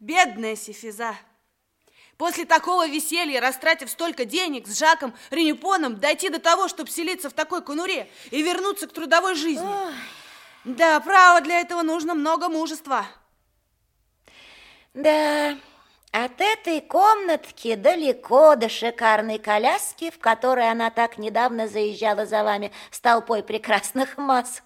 бедная Сифиза. После такого веселья, растратив столько денег с Жаком Ренюпоном, дойти до того, чтобы селиться в такой конуре и вернуться к трудовой жизни. Ой. Да, право, для этого нужно много мужества. Да, от этой комнатки далеко до шикарной коляски, в которой она так недавно заезжала за вами с толпой прекрасных масок.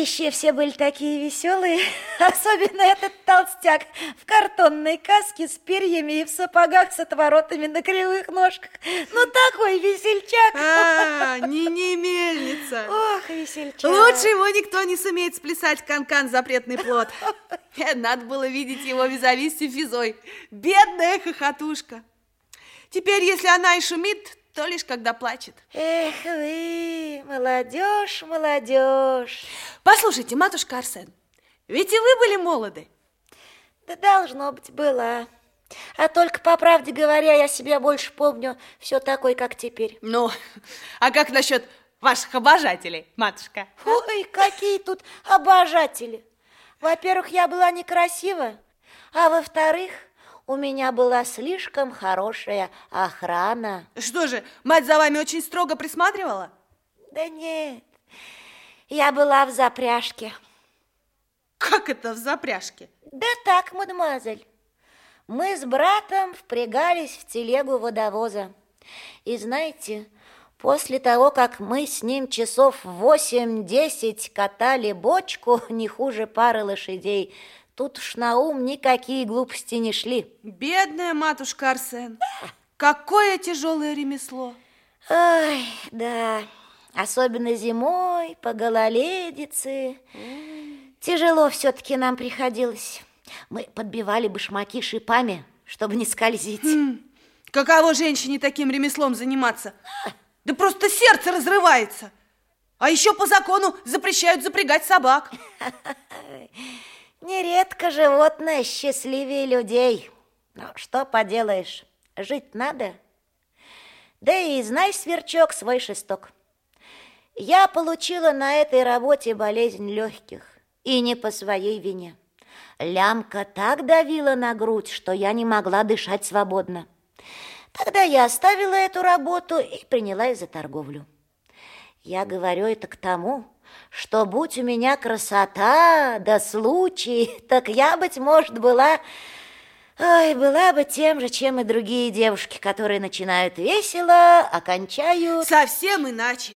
Еще все были такие веселые, особенно этот толстяк в картонной каске с перьями и в сапогах с отворотами на кривых ножках. Ну, такой весельчак. А, не, не мельница. Ох, весельчак. Лучше его никто не сумеет сплясать канкан -кан запретный плод. Надо было видеть его визави с физой. Бедная хохотушка. Теперь, если она и шумит, то лишь когда плачет. Эх вы, молодежь, молодежь. Послушайте, матушка Арсен, ведь и вы были молоды. Да должно быть, была. А только, по правде говоря, я себя больше помню все такой, как теперь. Ну, а как насчет ваших обожателей, матушка? Ой, какие тут обожатели. Во-первых, я была некрасива, а во-вторых, у меня была слишком хорошая охрана. Что же, мать за вами очень строго присматривала? Да нет, я была в запряжке. Как это в запряжке? Да так, мадемуазель. Мы с братом впрягались в телегу водовоза. И знаете, после того, как мы с ним часов восемь-десять катали бочку, не хуже пары лошадей, Тут уж на ум никакие глупости не шли. Бедная матушка Арсен. Какое тяжелое ремесло. Ой, да. Особенно зимой, по гололедице. Тяжело все-таки нам приходилось. Мы подбивали башмаки шипами, чтобы не скользить. Хм. Каково женщине таким ремеслом заниматься? Да просто сердце разрывается. А еще по закону запрещают запрягать собак. Нередко животное счастливее людей. Но что поделаешь, жить надо. Да и знай, сверчок, свой шесток. Я получила на этой работе болезнь легких, и не по своей вине. Лямка так давила на грудь, что я не могла дышать свободно. Тогда я оставила эту работу и принялась за торговлю. Я говорю это к тому, что будь у меня красота да случай, так я, быть может, была... Ой, была бы тем же, чем и другие девушки, которые начинают весело, окончают... Совсем иначе.